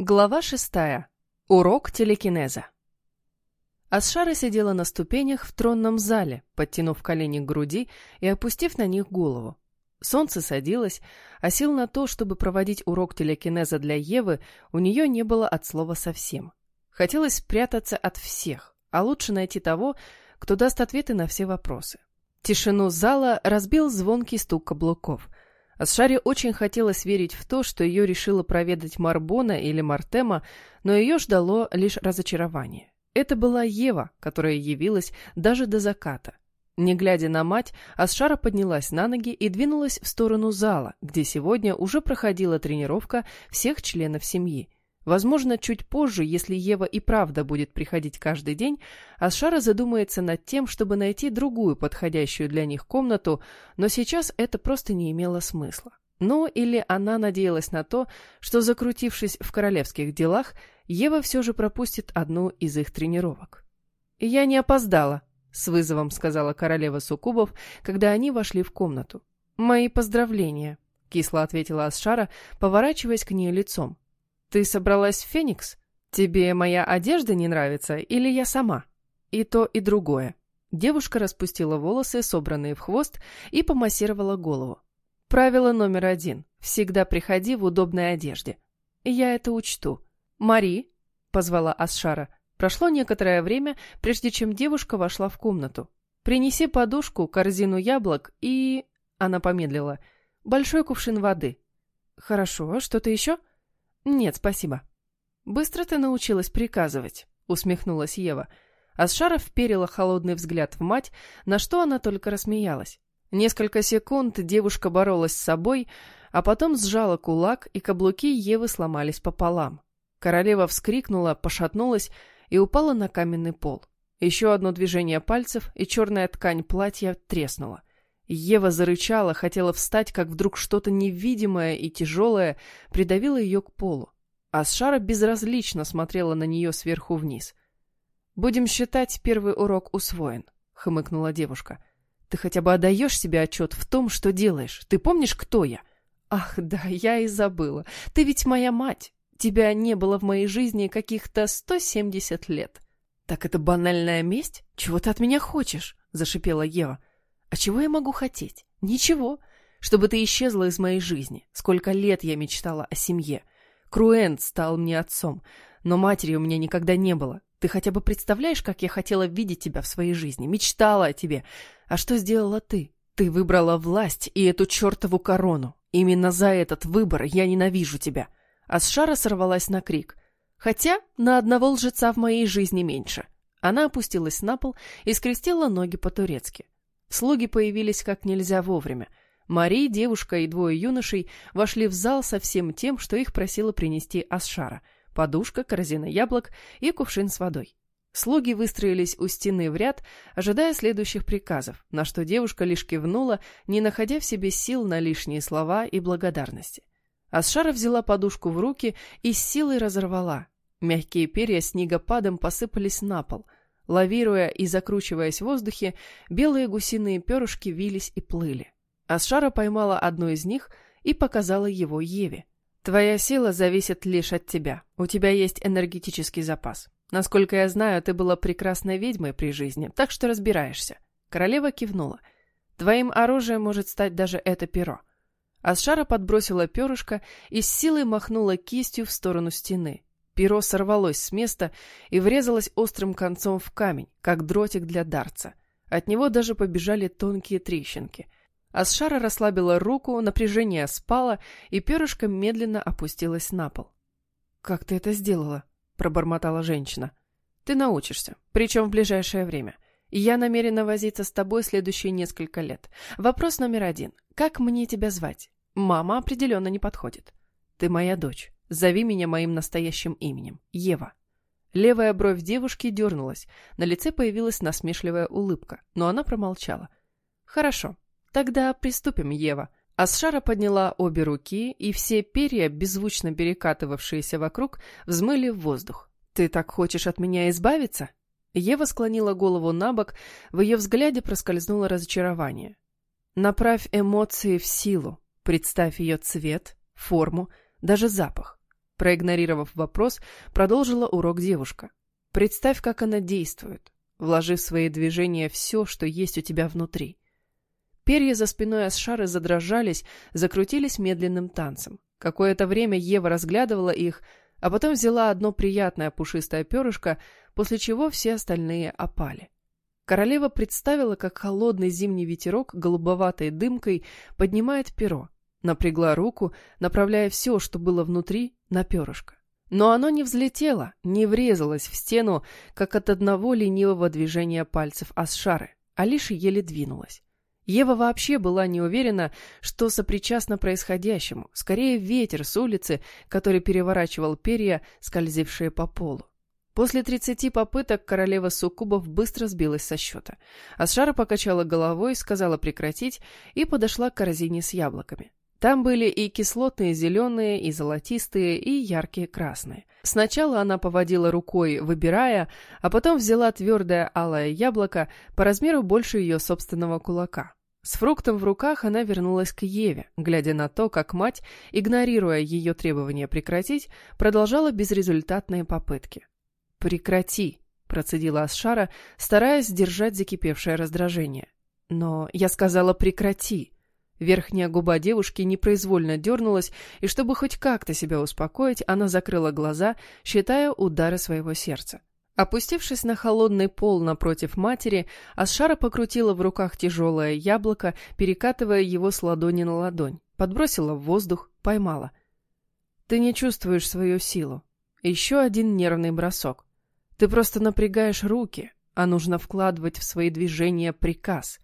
Глава шестая. Урок телекинеза. Асшара сидела на ступенях в тронном зале, подтянув колени к груди и опустив на них голову. Солнце садилось, а сил на то, чтобы проводить урок телекинеза для Евы, у нее не было от слова совсем. Хотелось спрятаться от всех, а лучше найти того, кто даст ответы на все вопросы. Тишину зала разбил звонкий стук каблуков — Асшаре очень хотелось верить в то, что ее решила проведать Марбона или Мартема, но ее ждало лишь разочарование. Это была Ева, которая явилась даже до заката. Не глядя на мать, Асшара поднялась на ноги и двинулась в сторону зала, где сегодня уже проходила тренировка всех членов семьи. Возможно, чуть позже, если Ева и правда будет приходить каждый день, Асшара задумается над тем, чтобы найти другую подходящую для них комнату, но сейчас это просто не имело смысла. Ну, или она надеялась на то, что, закрутившись в королевских делах, Ева все же пропустит одну из их тренировок. «Я не опоздала», — с вызовом сказала королева Сукубов, когда они вошли в комнату. «Мои поздравления», — кисло ответила Асшара, поворачиваясь к ней лицом. «Ты собралась в Феникс? Тебе моя одежда не нравится или я сама?» «И то, и другое». Девушка распустила волосы, собранные в хвост, и помассировала голову. «Правило номер один. Всегда приходи в удобной одежде. Я это учту. Мари!» — позвала Асшара. Прошло некоторое время, прежде чем девушка вошла в комнату. «Принеси подушку, корзину яблок и...» Она помедлила. «Большой кувшин воды». «Хорошо. Что-то еще?» «Нет, спасибо». «Быстро ты научилась приказывать», — усмехнулась Ева. Асшара вперила холодный взгляд в мать, на что она только рассмеялась. Несколько секунд девушка боролась с собой, а потом сжала кулак, и каблуки Евы сломались пополам. Королева вскрикнула, пошатнулась и упала на каменный пол. Еще одно движение пальцев, и черная ткань платья треснула. Ева зарычала, хотела встать, как вдруг что-то невидимое и тяжелое придавило ее к полу. Асшара безразлично смотрела на нее сверху вниз. «Будем считать, первый урок усвоен», — хмыкнула девушка. «Ты хотя бы отдаешь себе отчет в том, что делаешь? Ты помнишь, кто я?» «Ах, да, я и забыла. Ты ведь моя мать. Тебя не было в моей жизни каких-то сто семьдесят лет». «Так это банальная месть? Чего ты от меня хочешь?» — зашипела Ева. А чего я могу хотеть? Ничего. Чтобы ты исчезла из моей жизни. Сколько лет я мечтала о семье. Круэнт стал мне отцом, но матери у меня никогда не было. Ты хотя бы представляешь, как я хотела видеть тебя в своей жизни, мечтала о тебе. А что сделала ты? Ты выбрала власть и эту чертову корону. Именно за этот выбор я ненавижу тебя. Асшара сорвалась на крик. Хотя на одного лжеца в моей жизни меньше. Она опустилась на пол и скрестила ноги по-турецки. Слуги появились как нельзя вовремя. Мари, девушка и двое юношей вошли в зал со всем тем, что их просила принести Асшара. Подушка, корзина яблок и кувшин с водой. Слуги выстроились у стены в ряд, ожидая следующих приказов, на что девушка лишь кивнула, не находя в себе сил на лишние слова и благодарности. Асшара взяла подушку в руки и с силой разорвала. Мягкие перья снегопадом посыпались на пол. Лавируя и закручиваясь в воздухе, белые гусиные перышки вились и плыли. Асшара поймала одно из них и показала его Еве. «Твоя сила зависит лишь от тебя. У тебя есть энергетический запас. Насколько я знаю, ты была прекрасной ведьмой при жизни, так что разбираешься». Королева кивнула. «Твоим оружием может стать даже это перо». Асшара подбросила перышко и с силой махнула кистью в сторону стены. Перо сорвалось с места и врезалось острым концом в камень, как дротик для дарца. От него даже побежали тонкие трещинки. Асшара расслабила руку, напряжение спало, и перышко медленно опустилось на пол. «Как ты это сделала?» — пробормотала женщина. «Ты научишься, причем в ближайшее время. Я намерена возиться с тобой следующие несколько лет. Вопрос номер один. Как мне тебя звать? Мама определенно не подходит. Ты моя дочь. Зови меня моим настоящим именем. Ева. Левая бровь девушки дернулась. На лице появилась насмешливая улыбка, но она промолчала. Хорошо. Тогда приступим, Ева. Асшара подняла обе руки, и все перья, беззвучно перекатывавшиеся вокруг, взмыли в воздух. «Ты так хочешь от меня избавиться?» Ева склонила голову на бок, в ее взгляде проскользнуло разочарование. «Направь эмоции в силу, представь ее цвет, форму, даже запах. Проигнорировав вопрос, продолжила урок девушка. Представь, как она действует, вложив в свои движения все, что есть у тебя внутри. Перья за спиной Асшары задрожались, закрутились медленным танцем. Какое-то время Ева разглядывала их, а потом взяла одно приятное пушистое перышко, после чего все остальные опали. Королева представила, как холодный зимний ветерок голубоватой дымкой поднимает перо, напрягла руку, направляя все, что было внутри, на перышко. Но оно не взлетело, не врезалось в стену, как от одного ленивого движения пальцев Асшары, а лишь еле двинулось. Ева вообще была не уверена, что сопричастно происходящему, скорее ветер с улицы, который переворачивал перья, скользившие по полу. После тридцати попыток королева суккубов быстро сбилась со счета. Асшара покачала головой, сказала прекратить и подошла к корзине с яблоками. Там были и кислотные зеленые, и золотистые, и яркие красные. Сначала она поводила рукой, выбирая, а потом взяла твердое алое яблоко по размеру больше ее собственного кулака. С фруктом в руках она вернулась к Еве, глядя на то, как мать, игнорируя ее требования прекратить, продолжала безрезультатные попытки. «Прекрати!» – процедила Асшара, стараясь сдержать закипевшее раздражение. «Но я сказала прекрати!» Верхняя губа девушки непроизвольно дернулась, и чтобы хоть как-то себя успокоить, она закрыла глаза, считая удары своего сердца. Опустившись на холодный пол напротив матери, Асшара покрутила в руках тяжелое яблоко, перекатывая его с ладони на ладонь, подбросила в воздух, поймала. «Ты не чувствуешь свою силу. Еще один нервный бросок. Ты просто напрягаешь руки, а нужно вкладывать в свои движения приказ.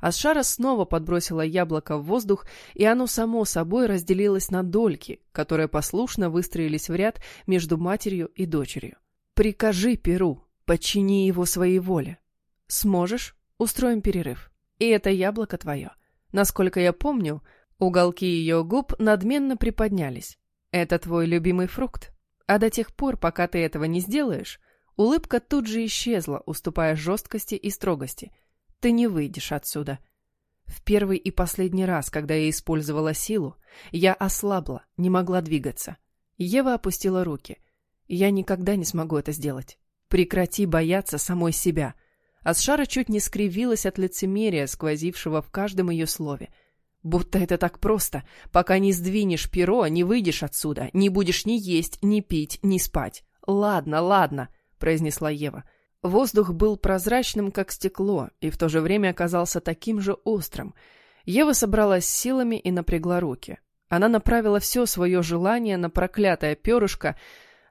Асшара снова подбросила яблоко в воздух, и оно само собой разделилось на дольки, которые послушно выстроились в ряд между матерью и дочерью. «Прикажи Перу, подчини его своей воле. Сможешь? Устроим перерыв. И это яблоко твое. Насколько я помню, уголки ее губ надменно приподнялись. Это твой любимый фрукт. А до тех пор, пока ты этого не сделаешь, улыбка тут же исчезла, уступая жесткости и строгости – ты не выйдешь отсюда. В первый и последний раз, когда я использовала силу, я ослабла, не могла двигаться. Ева опустила руки. Я никогда не смогу это сделать. Прекрати бояться самой себя. Асшара чуть не скривилась от лицемерия, сквозившего в каждом ее слове. Будто это так просто. Пока не сдвинешь перо, не выйдешь отсюда, не будешь ни есть, ни пить, ни спать. Ладно, ладно, произнесла Ева. Воздух был прозрачным, как стекло, и в то же время оказался таким же острым. Ева собралась силами и напрягла руки. Она направила все свое желание на проклятое перышко,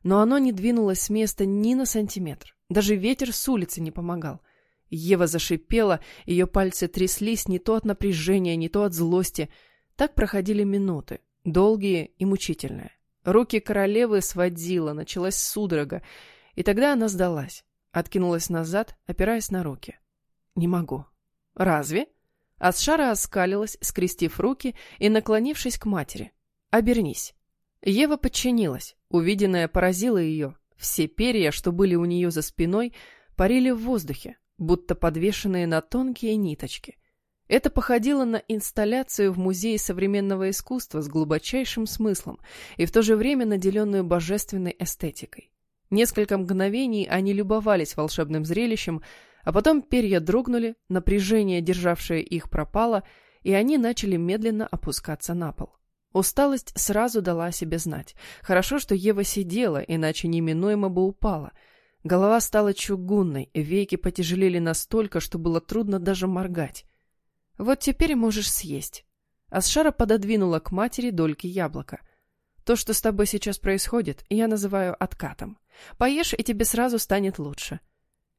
но оно не двинулось с места ни на сантиметр. Даже ветер с улицы не помогал. Ева зашипела, ее пальцы тряслись не то от напряжения, не то от злости. Так проходили минуты, долгие и мучительные. Руки королевы сводила, началась судорога, и тогда она сдалась. Откинулась назад, опираясь на руки. «Не могу». «Разве?» Асшара оскалилась, скрестив руки и наклонившись к матери. «Обернись». Ева подчинилась. Увиденное поразило ее. Все перья, что были у нее за спиной, парили в воздухе, будто подвешенные на тонкие ниточки. Это походило на инсталляцию в Музее современного искусства с глубочайшим смыслом и в то же время наделенную божественной эстетикой. Несколько мгновений они любовались волшебным зрелищем, а потом перья дрогнули, напряжение, державшее их, пропало, и они начали медленно опускаться на пол. Усталость сразу дала о себе знать. Хорошо, что Ева сидела, иначе неминуемо бы упала. Голова стала чугунной, веки потяжелели настолько, что было трудно даже моргать. «Вот теперь можешь съесть». Асшара пододвинула к матери дольки яблока. «То, что с тобой сейчас происходит, я называю откатом. Поешь, и тебе сразу станет лучше.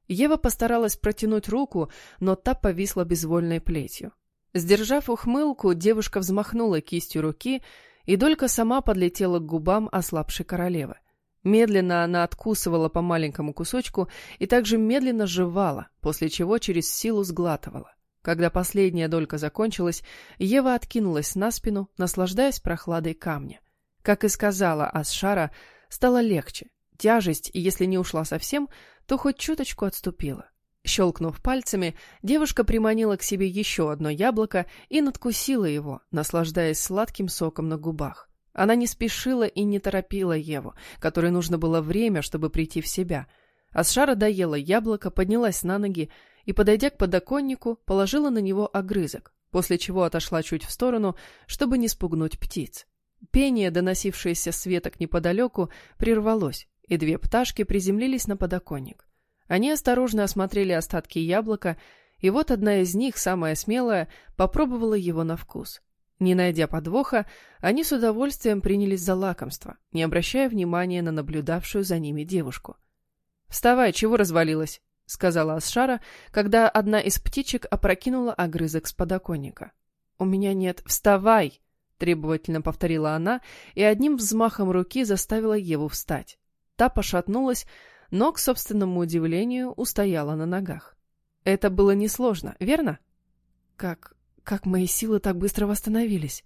Ева постаралась протянуть руку, но та повисла безвольной плетью. Сдержав ухмылку, девушка взмахнула кистью руки, и долька сама подлетела к губам ослабшей королевы. Медленно она откусывала по маленькому кусочку и также медленно жевала, после чего через силу сглатывала. Когда последняя долька закончилась, Ева откинулась на спину, наслаждаясь прохладой камня. Как и сказала Асшара, стало легче, Тяжесть, если не ушла совсем, то хоть чуточку отступила. Щелкнув пальцами, девушка приманила к себе еще одно яблоко и надкусила его, наслаждаясь сладким соком на губах. Она не спешила и не торопила Еву, которой нужно было время, чтобы прийти в себя. Асшара доела яблоко, поднялась на ноги и, подойдя к подоконнику, положила на него огрызок, после чего отошла чуть в сторону, чтобы не спугнуть птиц. Пение, доносившееся с веток неподалеку, прервалось, и две пташки приземлились на подоконник. Они осторожно осмотрели остатки яблока, и вот одна из них, самая смелая, попробовала его на вкус. Не найдя подвоха, они с удовольствием принялись за лакомство, не обращая внимания на наблюдавшую за ними девушку. «Вставай, чего развалилась?» — сказала Асшара, когда одна из птичек опрокинула огрызок с подоконника. «У меня нет... Вставай!» — требовательно повторила она и одним взмахом руки заставила Еву встать. Та пошатнулась, но, к собственному удивлению, устояла на ногах. Это было несложно, верно? Как... как мои силы так быстро восстановились?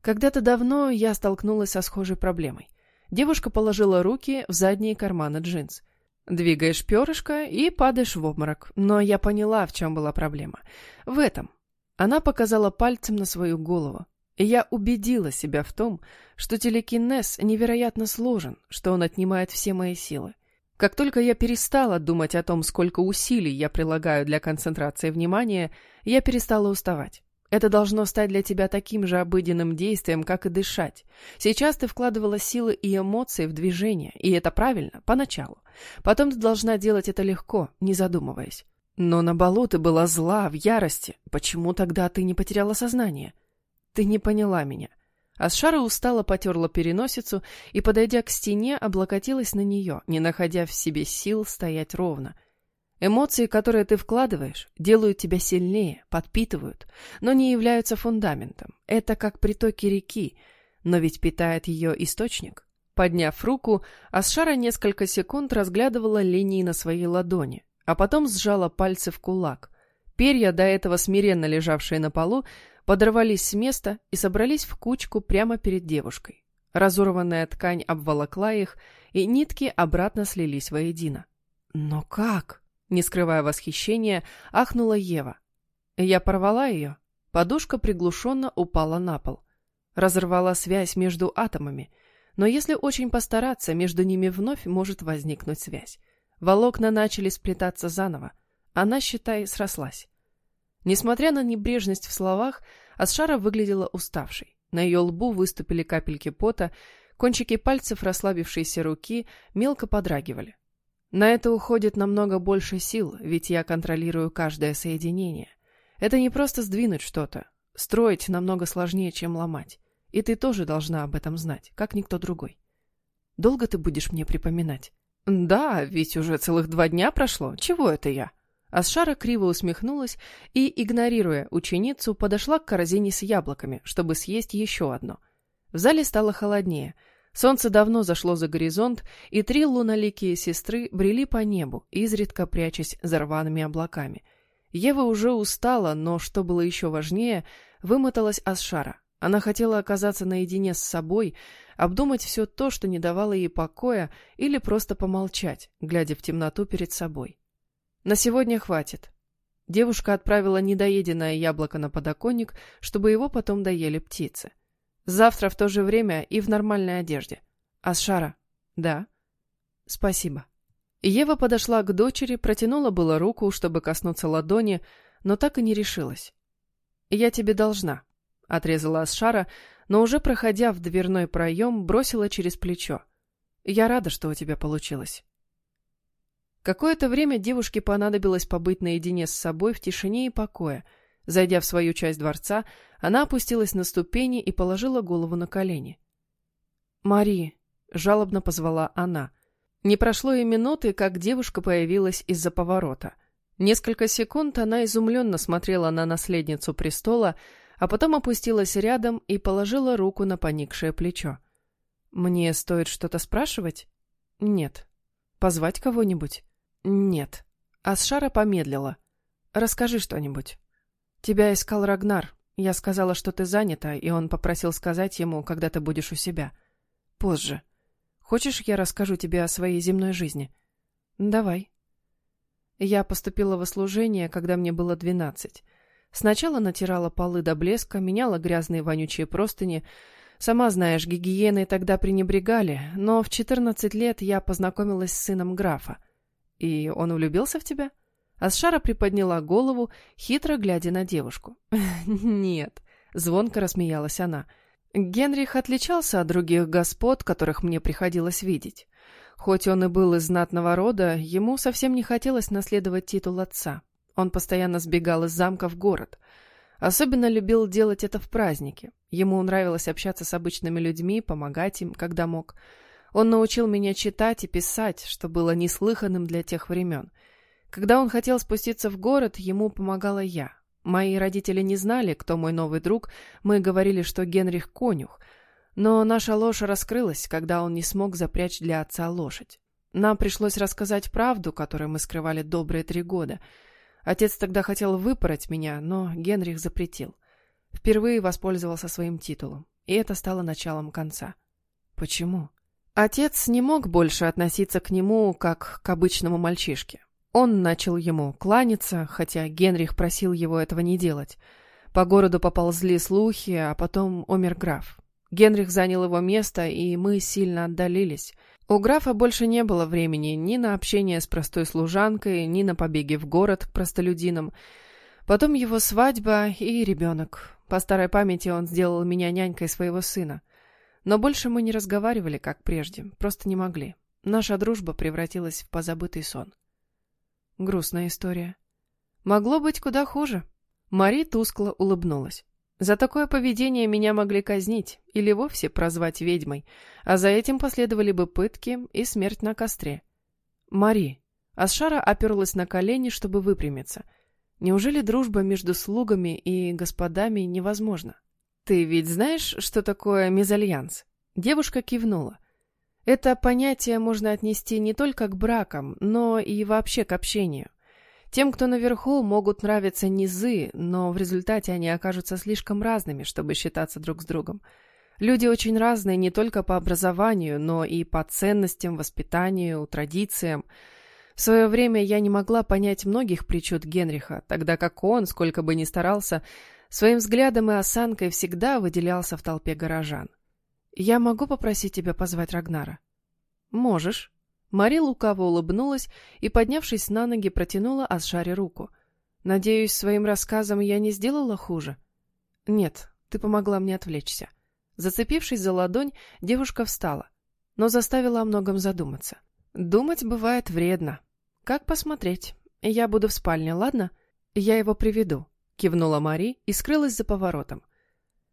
Когда-то давно я столкнулась со схожей проблемой. Девушка положила руки в задние карманы джинс. Двигаешь перышко и падаешь в обморок. Но я поняла, в чем была проблема. В этом. Она показала пальцем на свою голову. И я убедила себя в том, что телекинез невероятно сложен, что он отнимает все мои силы. Как только я перестала думать о том, сколько усилий я прилагаю для концентрации внимания, я перестала уставать. Это должно стать для тебя таким же обыденным действием, как и дышать. Сейчас ты вкладывала силы и эмоции в движение, и это правильно, поначалу. Потом ты должна делать это легко, не задумываясь. Но на балу ты была зла, в ярости. Почему тогда ты не потеряла сознание? Ты не поняла меня. Асшара устало потерла переносицу и, подойдя к стене, облокотилась на нее, не находя в себе сил стоять ровно — Эмоции, которые ты вкладываешь, делают тебя сильнее, подпитывают, но не являются фундаментом. Это как притоки реки, но ведь питает ее источник. Подняв руку, Асшара несколько секунд разглядывала линии на своей ладони, а потом сжала пальцы в кулак. Перья, до этого смиренно лежавшие на полу, подорвались с места и собрались в кучку прямо перед девушкой. Разорванная ткань обволокла их, и нитки обратно слились воедино. «Но как?» Не скрывая восхищения, ахнула Ева. Я порвала ее. Подушка приглушенно упала на пол. Разорвала связь между атомами. Но если очень постараться, между ними вновь может возникнуть связь. Волокна начали сплетаться заново. Она, считай, срослась. Несмотря на небрежность в словах, Асшара выглядела уставшей. На ее лбу выступили капельки пота, кончики пальцев расслабившейся руки мелко подрагивали. На это уходит намного больше сил, ведь я контролирую каждое соединение. Это не просто сдвинуть что-то. Строить намного сложнее, чем ломать. И ты тоже должна об этом знать, как никто другой. Долго ты будешь мне припоминать? Да, ведь уже целых два дня прошло. Чего это я? Асшара криво усмехнулась и, игнорируя ученицу, подошла к корзине с яблоками, чтобы съесть еще одно. В зале стало холоднее — Солнце давно зашло за горизонт, и три луноликие сестры брели по небу, изредка прячась за рваными облаками. Ева уже устала, но, что было еще важнее, вымоталась Асшара. Она хотела оказаться наедине с собой, обдумать все то, что не давало ей покоя, или просто помолчать, глядя в темноту перед собой. На сегодня хватит. Девушка отправила недоеденное яблоко на подоконник, чтобы его потом доели птицы. Завтра в то же время и в нормальной одежде. Асшара. Да. Спасибо. Ева подошла к дочери, протянула было руку, чтобы коснуться ладони, но так и не решилась. «Я тебе должна», — отрезала Асшара, но уже проходя в дверной проем, бросила через плечо. «Я рада, что у тебя получилось». Какое-то время девушке понадобилось побыть наедине с собой в тишине и покое — Зайдя в свою часть дворца, она опустилась на ступени и положила голову на колени. «Мари!» — жалобно позвала она. Не прошло и минуты, как девушка появилась из-за поворота. Несколько секунд она изумленно смотрела на наследницу престола, а потом опустилась рядом и положила руку на поникшее плечо. «Мне стоит что-то спрашивать?» «Нет». «Позвать кого-нибудь?» «Нет». Асшара помедлила. «Расскажи что-нибудь». «Тебя искал Рагнар. Я сказала, что ты занята, и он попросил сказать ему, когда ты будешь у себя. Позже. Хочешь, я расскажу тебе о своей земной жизни?» «Давай». Я поступила в служение, когда мне было двенадцать. Сначала натирала полы до блеска, меняла грязные вонючие простыни, Сама знаешь, гигиеной тогда пренебрегали, но в 14 лет я познакомилась с сыном графа. И он влюбился в тебя? Асшара приподняла голову, хитро глядя на девушку. «Нет», — звонко рассмеялась она. «Генрих отличался от других господ, которых мне приходилось видеть. Хоть он и был из знатного рода, ему совсем не хотелось наследовать титул отца. Он постоянно сбегал из замка в город. Особенно любил делать это в праздники. Ему нравилось общаться с обычными людьми, помогать им, когда мог. Он научил меня читать и писать, что было неслыханным для тех времен. Когда он хотел спуститься в город, ему помогала я. Мои родители не знали, кто мой новый друг, мы говорили, что Генрих конюх. Но наша ложь раскрылась, когда он не смог запрячь для отца лошадь. Нам пришлось рассказать правду, которую мы скрывали добрые три года — Отец тогда хотел выпороть меня, но Генрих запретил. Впервые воспользовался своим титулом, и это стало началом конца. Почему? Отец не мог больше относиться к нему, как к обычному мальчишке. Он начал ему кланяться, хотя Генрих просил его этого не делать. По городу поползли слухи, а потом умер граф. Генрих занял его место, и мы сильно отдалились. У графа больше не было времени ни на общение с простой служанкой, ни на побеги в город к простолюдинам. Потом его свадьба и ребенок. По старой памяти он сделал меня нянькой своего сына. Но больше мы не разговаривали, как прежде, просто не могли. Наша дружба превратилась в позабытый сон. Грустная история. Могло быть куда хуже. Мари тускло улыбнулась. За такое поведение меня могли казнить или вовсе прозвать ведьмой, а за этим последовали бы пытки и смерть на костре. Мари. Асшара оперлась на колени, чтобы выпрямиться. Неужели дружба между слугами и господами невозможна? Ты ведь знаешь, что такое мезальянс? Девушка кивнула. Это понятие можно отнести не только к бракам, но и вообще к общению. Тем, кто наверху, могут нравиться низы, но в результате они окажутся слишком разными, чтобы считаться друг с другом. Люди очень разные не только по образованию, но и по ценностям, воспитанию, традициям. В свое время я не могла понять многих причуд Генриха, тогда как он, сколько бы ни старался, своим взглядом и осанкой всегда выделялся в толпе горожан. «Я могу попросить тебя позвать Рагнара?» «Можешь», Мари лукаво улыбнулась и, поднявшись на ноги, протянула Асшаре руку. «Надеюсь, своим рассказом я не сделала хуже?» «Нет, ты помогла мне отвлечься». Зацепившись за ладонь, девушка встала, но заставила о многом задуматься. «Думать бывает вредно. Как посмотреть? Я буду в спальне, ладно? Я его приведу», — кивнула Мари и скрылась за поворотом.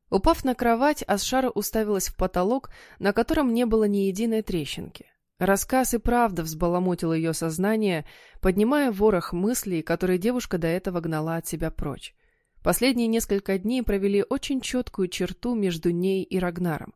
Упав на кровать, Асшара уставилась в потолок, на котором не было ни единой трещинки. Рассказ и правда взбаламутил ее сознание, поднимая ворох мыслей, которые девушка до этого гнала от себя прочь. Последние несколько дней провели очень четкую черту между ней и Рагнаром.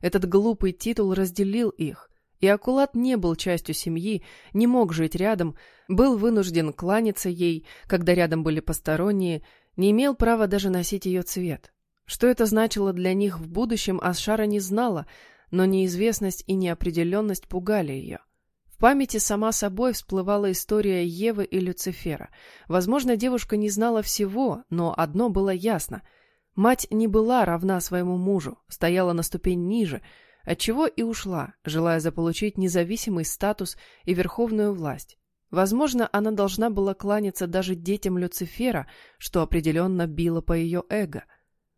Этот глупый титул разделил их, и Акулат не был частью семьи, не мог жить рядом, был вынужден кланяться ей, когда рядом были посторонние, не имел права даже носить ее цвет. Что это значило для них в будущем, Асшара не знала, но неизвестность и неопределенность пугали ее. В памяти сама собой всплывала история Евы и Люцифера. Возможно, девушка не знала всего, но одно было ясно. Мать не была равна своему мужу, стояла на ступень ниже, отчего и ушла, желая заполучить независимый статус и верховную власть. Возможно, она должна была кланяться даже детям Люцифера, что определенно било по ее эго –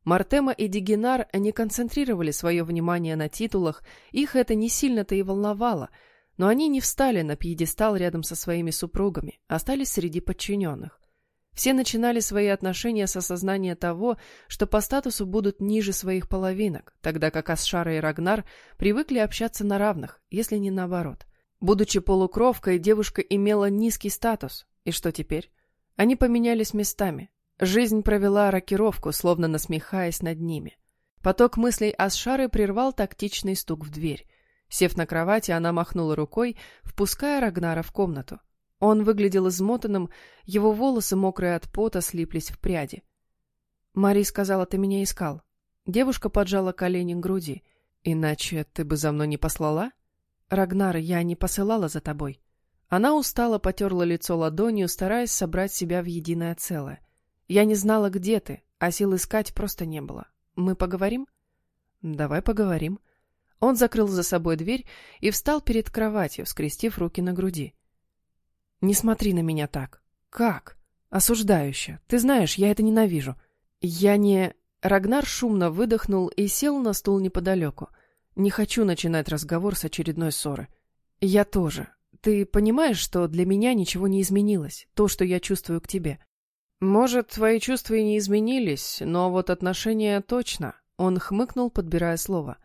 Мартема и Дигинар не концентрировали свое внимание на титулах, их это не сильно-то и волновало, но они не встали на пьедестал рядом со своими супругами, остались среди подчиненных. Все начинали свои отношения с осознания того, что по статусу будут ниже своих половинок, тогда как Асшара и Рагнар привыкли общаться на равных, если не наоборот. Будучи полукровкой, девушка имела низкий статус. И что теперь? Они поменялись местами. Жизнь провела рокировку, словно насмехаясь над ними. Поток мыслей Асшары прервал тактичный стук в дверь. Сев на кровати, она махнула рукой, впуская Рагнара в комнату. Он выглядел измотанным, его волосы, мокрые от пота, слиплись в пряди. «Мари сказала, ты меня искал». Девушка поджала колени к груди. «Иначе ты бы за мной не послала?» «Рагнар, я не посылала за тобой». Она устало потерла лицо ладонью, стараясь собрать себя в единое целое. Я не знала, где ты, а сил искать просто не было. Мы поговорим? Давай поговорим. Он закрыл за собой дверь и встал перед кроватью, скрестив руки на груди. Не смотри на меня так. Как? Осуждающе. Ты знаешь, я это ненавижу. Я не... Рагнар шумно выдохнул и сел на стул неподалеку. Не хочу начинать разговор с очередной ссоры. Я тоже. Ты понимаешь, что для меня ничего не изменилось, то, что я чувствую к тебе? Может, твои чувства и не изменились, но вот отношения точно. Он хмыкнул, подбирая слово.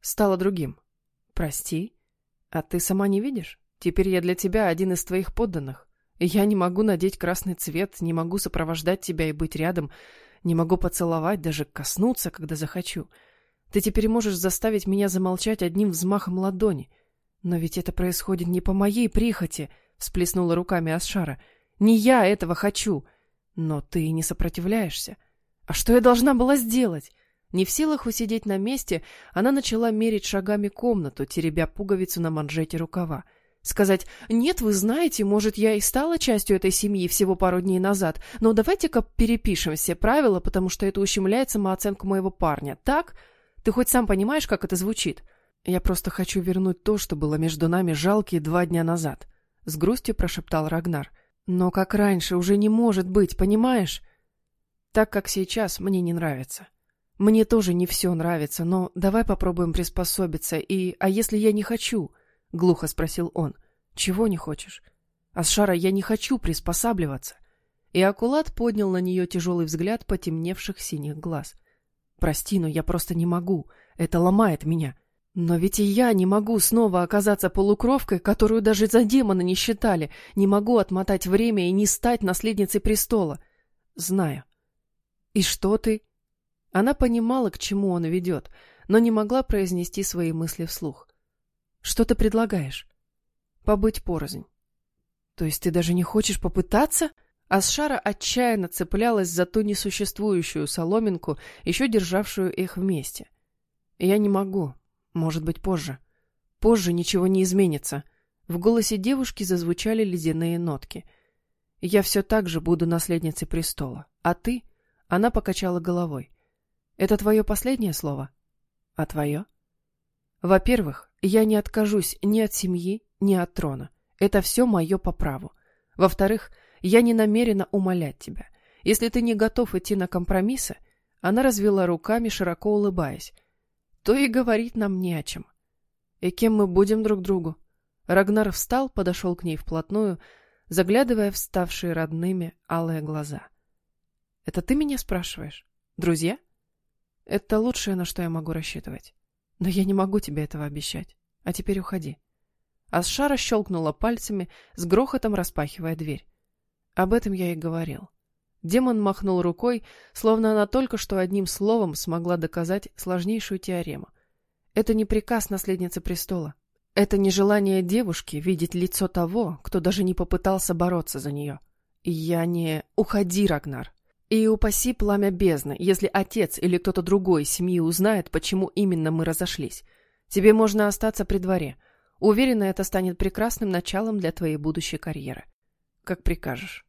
Стало другим. Прости. А ты сама не видишь? Теперь я для тебя один из твоих подданных. Я не могу надеть красный цвет, не могу сопровождать тебя и быть рядом, не могу поцеловать, даже коснуться, когда захочу. Ты теперь можешь заставить меня замолчать одним взмахом ладони. Но ведь это происходит не по моей прихоти, всплеснула руками Асшара. Не я этого хочу. Но ты не сопротивляешься. А что я должна была сделать? Не в силах усидеть на месте, она начала мерить шагами комнату, теребя пуговицу на манжете рукава. Сказать «Нет, вы знаете, может, я и стала частью этой семьи всего пару дней назад, но давайте-ка перепишем все правила, потому что это ущемляет самооценку моего парня, так? Ты хоть сам понимаешь, как это звучит?» «Я просто хочу вернуть то, что было между нами жалкие два дня назад», — с грустью прошептал Рагнар. «Но как раньше уже не может быть, понимаешь? Так, как сейчас, мне не нравится. Мне тоже не все нравится, но давай попробуем приспособиться, и... А если я не хочу?» — глухо спросил он. «Чего не хочешь?» «Асшара, я не хочу приспосабливаться». И Акулат поднял на нее тяжелый взгляд потемневших синих глаз. «Прости, но я просто не могу. Это ломает меня. Но ведь и я не могу снова оказаться полукровкой, которую даже за демона не считали. Не могу отмотать время и не стать наследницей престола. Знаю». «И что ты?» Она понимала, к чему он ведет, но не могла произнести свои мысли вслух. Что ты предлагаешь? Побыть порознь. То есть ты даже не хочешь попытаться? Асшара отчаянно цеплялась за ту несуществующую соломинку, еще державшую их вместе. Я не могу. Может быть, позже. Позже ничего не изменится. В голосе девушки зазвучали ледяные нотки. Я все так же буду наследницей престола. А ты? Она покачала головой. Это твое последнее слово? А твое? Во-первых, я не откажусь ни от семьи, ни от трона. Это все мое по праву. Во-вторых, я не намерена умолять тебя. Если ты не готов идти на компромиссы, она развела руками, широко улыбаясь, то и говорить нам не о чем. И кем мы будем друг другу? Рагнар встал, подошел к ней вплотную, заглядывая в ставшие родными алые глаза. — Это ты меня спрашиваешь? Друзья? Это лучшее, на что я могу рассчитывать. Но я не могу тебе этого обещать. А теперь уходи. Асшара щелкнула пальцами, с грохотом распахивая дверь. Об этом я и говорил. Демон махнул рукой, словно она только что одним словом смогла доказать сложнейшую теорему. Это не приказ наследницы престола. Это не желание девушки видеть лицо того, кто даже не попытался бороться за нее. Я не... Уходи, Рагнар. И упаси пламя бездны, если отец или кто-то другой из семьи узнает, почему именно мы разошлись. Тебе можно остаться при дворе. Уверена, это станет прекрасным началом для твоей будущей карьеры. Как прикажешь.